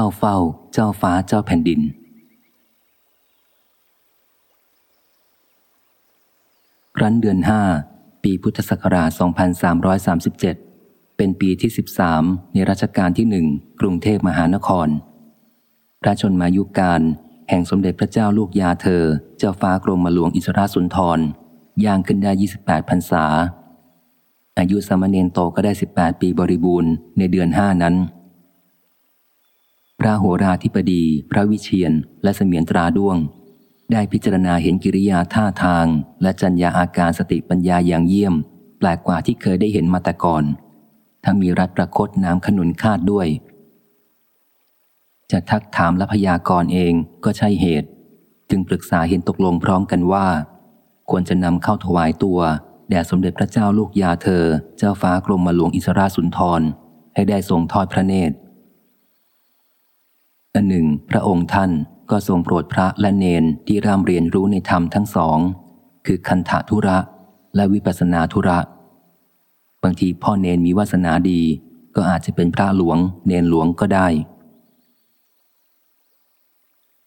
เข้าเฝ้าเจ้าฟ้าเจ้าแผ่นดินรันเดือนห้าปีพุทธศักราช 2337 เป็นปีที่ 13 ในรัชกาลที่หนึ่งกรุงเทพมหานคร พระชนมายุการแห่งสมเด็จพระเจ้าลูกยาเธอ เจ้าฟ้ากรมหลวงอิสราสุนทรย่างขึ้นได้ 28พรรษา อายุสามเณรโตก็ได้ 18 ปีบริบูรณ์ในเดือนห้านั้น พระโหราธิปดี พระวิเชียน และเสมียนตราด้วง ได้พิจารณาเห็นกิริยาท่าทาง และจัญญาอาการสติปัญญาอย่างเยี่ยม แปลกกว่าที่เคยได้เห็นมาแต่ก่อนทั้งมีรัฐประคตน้ำขนุนคาดด้วย จะทักถามและพยากรณ์เองก็ใช่เหตุ จึงปรึกษาเห็นตกลงพร้อมกันว่า ควรจะนำเข้าถวายตัวแด่สมเด็จพระเจ้าลูกยาเธอ เจ้าฟ้ากรมหลวงอิสราสุนทร ให้ได้ทรงทอดพระเนตร อันหนึ่ง พระองค์ท่านก็ทรงโปรดพระและเนนที่ร่ำเรียนรู้ในธรรมทั้งสอง คือคันธทุระและวิปัสนาธุระ บางทีพ่อเนนมีวาสนาดี ก็อาจจะเป็นพระหลวง เนนหลวงก็ได้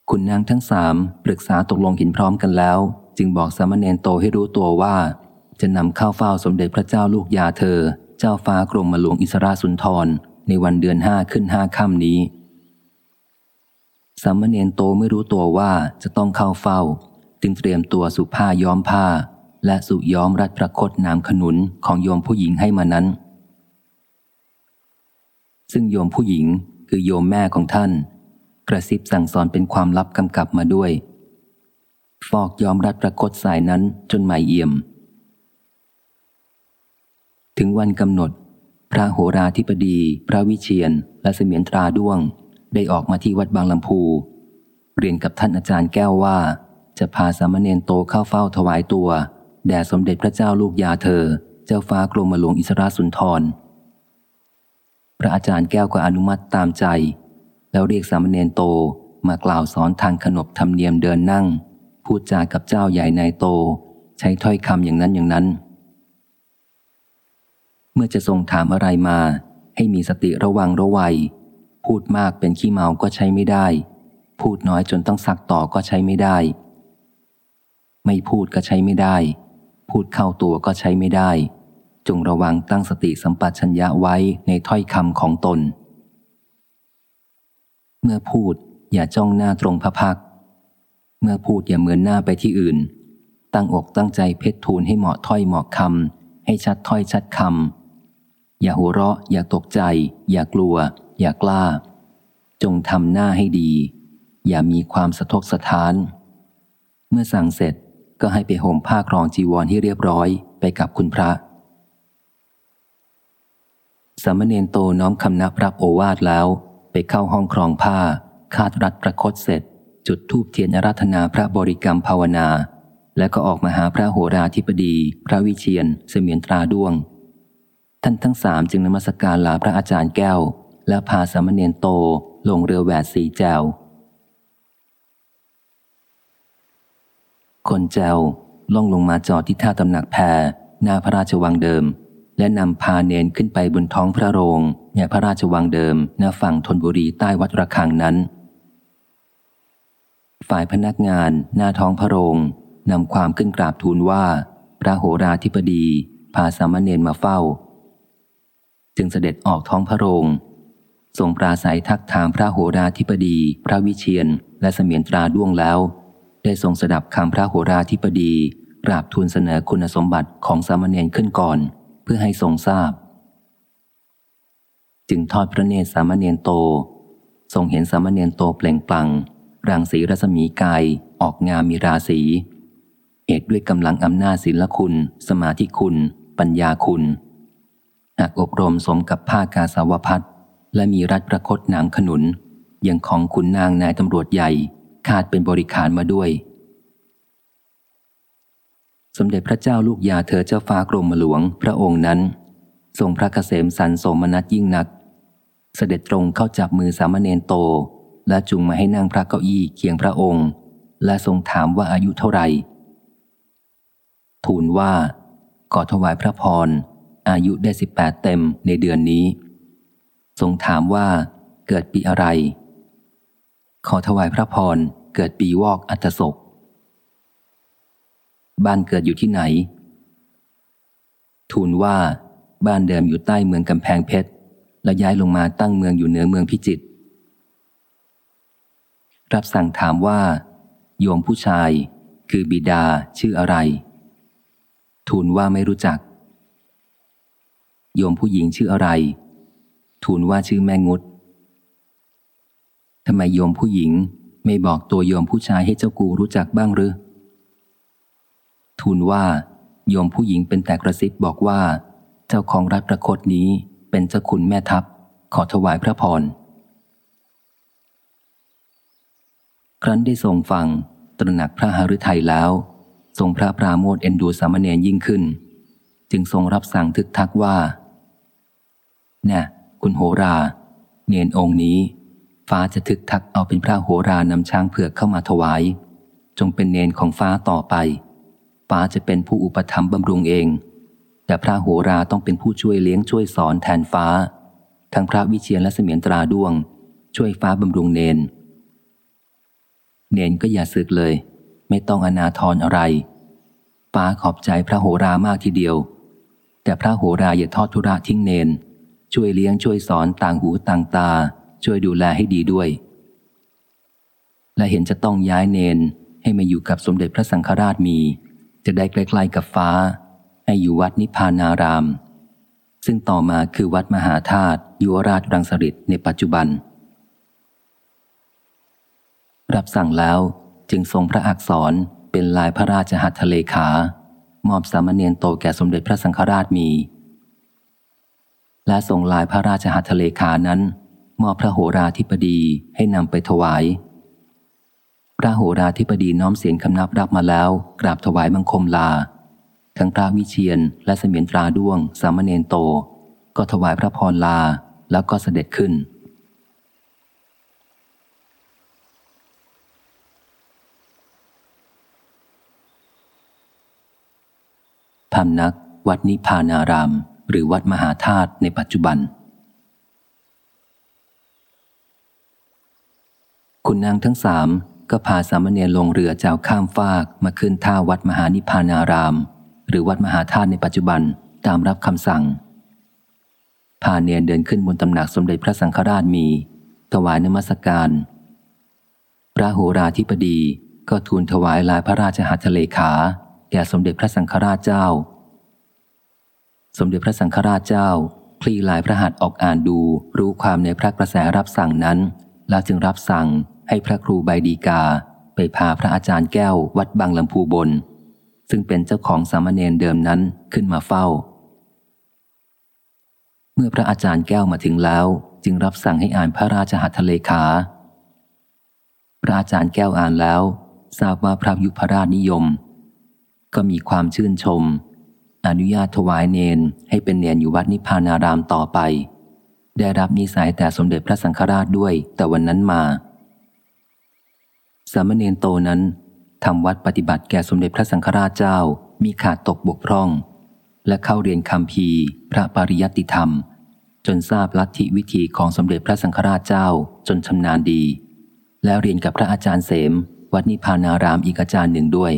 คุณนางทั้งสามปรึกษาตกลงห็นพร้อมกันแล้ว จึงบอกสามเณรโตให้รู้ตัวว่า จะนำเข้าเฝ้าสมเด็จพระเจ้าลูกยาเธอ เจ้าฟ้ากรมหลวงอิสราสุนทร ในวันเดือนห้าขึ้นห้าค่ำนี้ สามเณรโตไม่รู้ตัวว่าจะต้องเข้าเฝ้า จึงเตรียมตัวสุผ้าย้อมผ้า และสุย้อมรัดประคตน้ำขนุนของโยมผู้หญิงให้มานั้น ซึ่งโยมผู้หญิงคือโยมแม่ของท่าน กระซิบสั่งสอนเป็นความลับกำกับมาด้วย ฟอกย้อมรัดประคตสายนั้นจนใหมเอี่ยม ถึงวันกำหนด พระโหราธิปดี พระวิเชียนและเสมียนตราด้วง ได้ออกมาที่วัดบางลำพูเรียนกับท่านอาจารย์แก้วว่า จะพาสามเณรโตเข้าเฝ้าถวายตัว แด่สมเด็จพระเจ้าลูกยาเธอ เจ้าฟ้ากรมหลวงอิสราสุนทร พระอาจารย์แก้วก็อนุมัติตามใจ แล้วเรียกสามเณรโตมากล่าวสอนทางขนบธรรมเนียมเดินนั่ง พูดจากับเจ้าใหญ่นายโต ใช้ถ้อยคำอย่างนั้นอย่างนั้น เมื่อจะทรงถามอะไรมา ให้มีสติระวังระวัย พูดมากเป็นขี้เมาก็ใช้ไม่ได้ พูดน้อยจนต้องซักต่อก็ใช้ไม่ได้ ไม่พูดก็ใช้ไม่ได้ พูดเข้าตัวก็ใช้ไม่ได้ จงระวังตั้งสติสัมปชัญญะไว้ในถ้อยคำของตน เมื่อพูดอย่าจ้องหน้าตรงพระพัก เมื่อพูดอย่าเหมือนหน้าไปที่อื่น ตั้งอกตั้งใจเพชรทูลให้เหมาะถ้อยเหมาะคำให้ชัดถ้อยชัดคำอย่าหัวเราะ อย่าตกใจ อย่ากลัว อย่ากล้า จงทำหน้าให้ดี อย่ามีความสะทกสะท้าน เมื่อสั่งเสร็จก็ให้ไปห่มผ้าครองจีวรให้เรียบร้อยไปกับคุณพระ สามเณรโตน้อมคำนับรับโอวาทแล้ว ไปเข้าห้องครองผ้า คาดรัดประคตเสร็จ จุดทูบเทียนอาราธนาพระบริกรรมภาวนา แล้วก็ออกมาหาพระโหราธิปดี พระวิเชียนเสมียนตราด้วง ท่านทั้งสามจึงนมัสการลาพระอาจารย์แก้ว และพาสามเณรโตลงเรือแหวดสีแจว คนแจวล่องลงมาจอดที่ท่าตำหนักแพรหน้าพระราชวังเดิม และนำพาเนนขึ้นไปบนท้องพระโรงในพระราชวังเดิมณฝั่งธนบุรีใต้วัดระฆังนั้น ฝ่ายพนักงานหน้าท้องพระโรงนำความขึ้นกราบทูลว่า พระโหราธิปดีพาสามเณรมาเฝ้า จึงเสด็จออกท้องพระโรง ทรงปราศัยทักถามพระโหราธิปดี พระวิเชียนและเสมียนตราด้วงแล้ว ได้ทรงสดับคำพระโหราธิปดีกราบทูลเสนอคุณสมบัติของสามเณรขึ้นก่อน เพื่อให้ทรงทราบ จึงทอดพระเนตรสามเณรโต ทรงเห็นสามเณรโตเปล่งปลั่งรังสีรัศมีกายออกงามมีราศีเอกด้วยกำลังอำนาจศิลคุณ สมาธิคุณ ปัญญาคุณ หากอบรมสมกับภาคกาสาวพัฒ และมีรัฐประคตหนามขนุน อยังของขุนนางนายตำรวจใหญ่คาดเป็นบริขารมาด้วย สมเด็จพระเจ้าลูกยาเธอเจ้าฟ้ากรมหลวงพระองค์นั้น ทรงพระเกษมสันสมนัตยิ่งนัก เสด็จตรงเข้าจับมือสามเณรโต และจุงมาให้นั่งพระเก้าอี้เคียงพระองค์ และทรงถามว่าอายุเท่าไหร่ ทูลว่าขอถวายพระพรอายุได้สิบแปดเต็มในเดือนนี้ ทรงถามว่า เกิดปีอะไร ขอถวายพระพร เกิดปีวอกอัตศก บ้านเกิดอยู่ที่ไหน ทูลว่า บ้านเดิมอยู่ใต้เมืองกำแพงเพชร และย้ายลงมาตั้งเมืองอยู่เหนือเมืองพิจิตร รับสั่งถามว่า โยมผู้ชาย คือบิดาชื่ออะไร ทูลว่าไม่รู้จัก โยมผู้หญิงชื่ออะไร ทูลว่าชื่อแม่งุดทำไมโยมผู้หญิงไม่บอกตัวโยมผู้ชายให้เจ้ากูรู้จักบ้างหรือ ทูลว่าโยมผู้หญิงเป็นแต่กระซิบบอกว่า เจ้าของรัฐประคตนี้เป็นเจ้าคุณแม่ทัพ ขอถวายพระพร ครั้นได้ทรงฟังตระหนักพระหฤทัยแล้ว ทรงพระปราโมทเอ็นดูสามเณรยิ่งขึ้น จึงทรงรับสั่งทึกทักว่า เนี่ย คุณโหรา เนนองค์นี้ ฟ้าจะทึกทักเอาเป็นพระโหรานำช้างเผือกเข้ามาถวาย จงเป็นเนนของฟ้าต่อไป ฟ้าจะเป็นผู้อุปถัมภ์บำรุงเอง แต่พระโหราต้องเป็นผู้ช่วยเลี้ยงช่วยสอนแทนฟ้า ทั้งพระวิเชียนและเสมียนตราด้วง ช่วยฟ้าบำรุงเนน เนนก็อย่าสึกเลย ไม่ต้องอนาทรอะไร ฟ้าขอบใจพระโหรามากทีเดียว แต่พระโหราอย่าทอดทุระทิ้งเนน ช่วยเลี้ยงช่วยสอนต่างหูต่างตา ช่วยดูแลให้ดีด้วย และเห็นจะต้องย้ายเนนให้มาอยู่กับสมเด็จพระสังฆราชมี จะได้ใกล้ๆกับฟ้า ให้อยู่วัดนิพพานาราม ซึ่งต่อมาคือวัดมหาธาตุยุวราชรังสฤษในปัจจุบัน รับสั่งแล้วจึงทรงพระอักษรเป็นลายพระราชหัตถเลขา มอบสามเณรโตแก่สมเด็จพระสังฆราชมี และส่งลายพระราชหัตถเลขานั้น มอบพระโหราธิปดีให้นำไปถวาย พระโหราธิปดีน้อมเสียงคำนับรับมาแล้ว กราบถวายบังคมลา ทั้งพระวิเชียนและเสมียนตราด้วง สามเณรโต ก็ถวายพระพรลาแล้วก็เสด็จขึ้นพำนักวัดนิพพานาราม หรือวัดมหาธาตุในปัจจุบัน คุณนางทั้งสามก็พาสามเณรลงเรือเจ้าข้ามฟากมาขึ้นท่าวัดมหานิพพานาราม หรือวัดมหาธาตุในปัจจุบันตามรับคำสั่ง พาเนียนเดินขึ้นบนตำหนักสมเด็จพระสังฆราชมี ถวายนมัสการ พระโหราธิปดีก็ทูลถวายลายพระราชหัตถเลขา แก่สมเด็จพระสังฆราชเจ้า สมเด็จพระสังฆราชเจ้า คลี่ลายพระหัตถ์ออกอ่านดูรู้ความในพระกระแสรับสั่งนั้น แล้วจึงรับสั่งให้พระครูใบดีกา ไปพาพระอาจารย์แก้ววัดบางลำพูบน ซึ่งเป็นเจ้าของสามเณรเดิมนั้นขึ้นมาเฝ้า เมื่อพระอาจารย์แก้วมาถึงแล้ว จึงรับสั่งให้อ่านพระราชหัตถเลขา พระอาจารย์แก้วอ่านแล้ว ทราบว่าพระยุพราชนิยม ก็มีความชื่นชม อนุญาตถวายเนนให้เป็นเนนอยู่วัดนิพพานารามต่อไป ได้รับนิสัยแต่สมเด็จพระสังฆราชด้วยแต่วันนั้นมา สามเณรโตนั้นทำวัดปฏิบัติแก่สมเด็จพระสังฆราชเจ้ามีขาดตกบกพร่อง และเข้าเรียนคำพีพระปริยัติธรรม จนทราบลัทธิวิธีของสมเด็จพระสังฆราชเจ้าจนชำนาญดี แล้วเรียนกับพระอาจารย์เสม วัดนิพพานารามอีกอาจารย์หนึ่งด้วย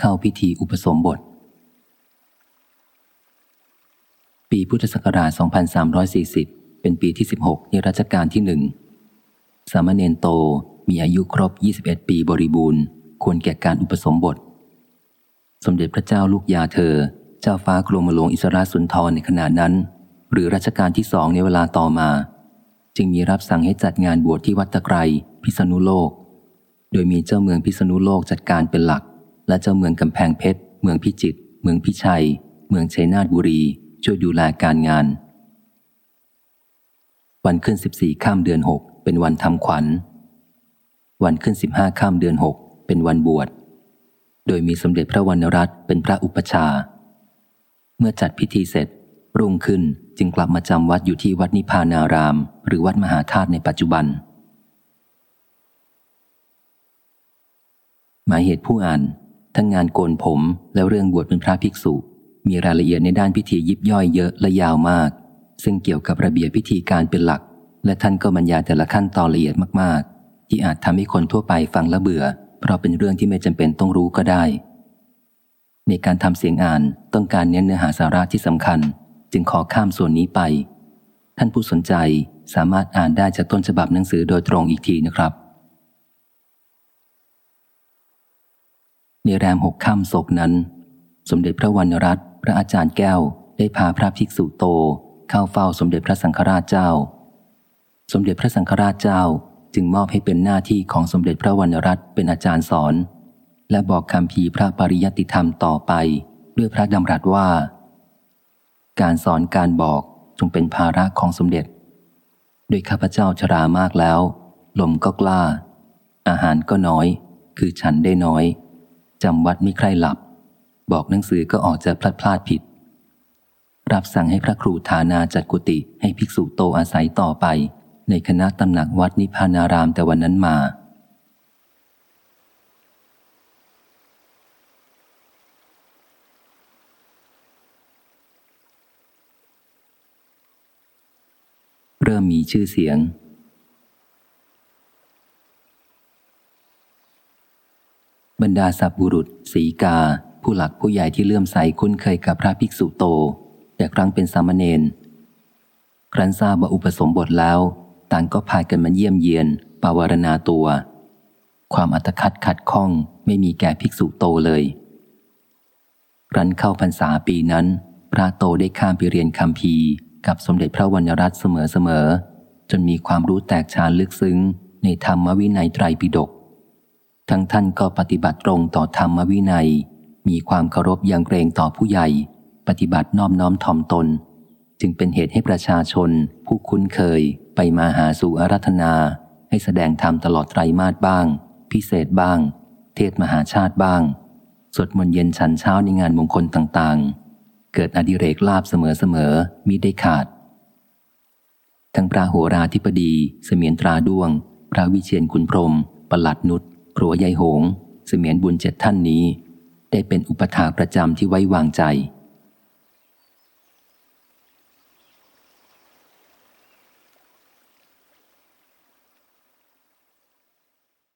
เข้าพิธีอุปสมบท ปีพุทธศักราช 2340 เป็นปีที่ 16 ในรัชกาลที่หนึ่ง สามเณรโตมีอายุครบ 21 ปีบริบูรณ์ ควรแก่การอุปสมบท สมเด็จพระเจ้าลูกยาเธอ เจ้าฟ้ากรมหลวงอิสราสุนทรในขณะนั้น หรือรัชกาลที่สองในเวลาต่อมา จึงมีรับสั่งให้จัดงานบวชที่วัดตะไครพิษณุโลก โดยมีเจ้าเมืองพิษณุโลกจัดการเป็นหลัก และเจ้าเมืองกำแพงเพชร เมืองพิจิตร เมืองพิชัย เมืองชัยนาทบุรี ช่วยดูแลการงาน วันขึ้น 14 ข้ามเดือน 6 เป็นวันทำขวัญ วันขึ้น 15 ข้ามเดือน 6 เป็นวันบวช โดยมีสมเด็จพระวรรณรัตน์เป็นพระอุปชา เมื่อจัดพิธีเสร็จ รุ่งขึ้นจึงกลับมาจำวัดอยู่ที่วัดนิพพานาราม หรือวัดมหาธาตุในปัจจุบันหมายเหตุผู้อ่าน ทั้งงานโกนผมและเรื่องบวชเป็นพระภิกษุ มีรายละเอียดในด้านพิธียิบย่อยเยอะและยาวมาก ซึ่งเกี่ยวกับระเบียบพิธีการเป็นหลัก และท่านก็บรรยายแต่ละขั้นตอนละเอียดมากๆ ที่อาจทำให้คนทั่วไปฟังและเบื่อ เพราะเป็นเรื่องที่ไม่จำเป็นต้องรู้ก็ได้ ในการทำเสียงอ่านต้องการเน้นเนื้อหาสาระที่สำคัญ จึงขอข้ามส่วนนี้ไป ท่านผู้สนใจสามารถอ่านได้จากต้นฉบับหนังสือโดยตรงอีกทีนะครับ ในแรมหกค่ำศกนั้น สมเด็จพระวรรณรัตน์พระอาจารย์แก้วได้พาพระภิกษุโตเข้าเฝ้าสมเด็จพระสังฆราชเจ้า สมเด็จพระสังฆราชเจ้าจึงมอบให้เป็นหน้าที่ของสมเด็จพระวรรณรัตน์เป็นอาจารย์สอน และบอกคำพีพระปริยติธรรมต่อไป ด้วยพระดำรัสว่า การสอนการบอกจงเป็นภาระของสมเด็จโดยข้าพเจ้าชรามากแล้ว ลมก็กล้า อาหารก็น้อย คือฉันได้น้อย จำวัดไม่ใครหลับ บอกหนังสือก็ออกจะพลาดพลาดผิด รับสั่งให้พระครูฐานาจัดกุฏิให้ภิกษุโตอาศัยต่อไป ในคณะตำหนักวัดนิพพานารามแต่วันนั้นมา เริ่มมีชื่อเสียง บรรดาสับบุรุษ สีกา ผู้หลักผู้ใหญ่ที่เลื่อมใสคุ้นเคยกับพระภิกษุโต แต่ครั้งเป็นสามเณรครั้นทราบว่าอุปสมบทแล้ว ต่างก็พากันมาเยี่ยมเยียน ปาวารณาตัว ความอัตคัดขัดข้องไม่มีแก่ภิกษุโตเลยรันเข้าพรรษาปีนั้น พระโตได้ข้ามไปเรียนคำพีกับสมเด็จพระวรรณรัตน์เสมอๆจนมีความรู้แตกฉานลึกซึ้งในธรรมวินัยไตรปิฎก ทั้งท่านก็ปฏิบัติตรงต่อธรรมวินัย มีความเคารพยังเกรงต่อผู้ใหญ่ ปฏิบัตินอบน้อมถ่อมตน จึงเป็นเหตุให้ประชาชน ผู้คุ้นเคยไปมาหาสู่อารัธนา ให้แสดงธรรมตลอดไตรมาสบ้าง พิเศษบ้าง เทศมหาชาติบ้าง สวดมนต์เย็นฉันเช้าในงานมงคลต่างๆ เกิดอดิเรกลาบเสมอๆมิได้ขาด ทั้งพระโหราธิปดี เสมียนตราด้วง พระวิเชียนคุณพรมประหลัดนุษ รัวยายหงเสมียนบุญเจ็ดท่านนี้ ได้เป็นอุปถาประจำที่ไว้วางใจ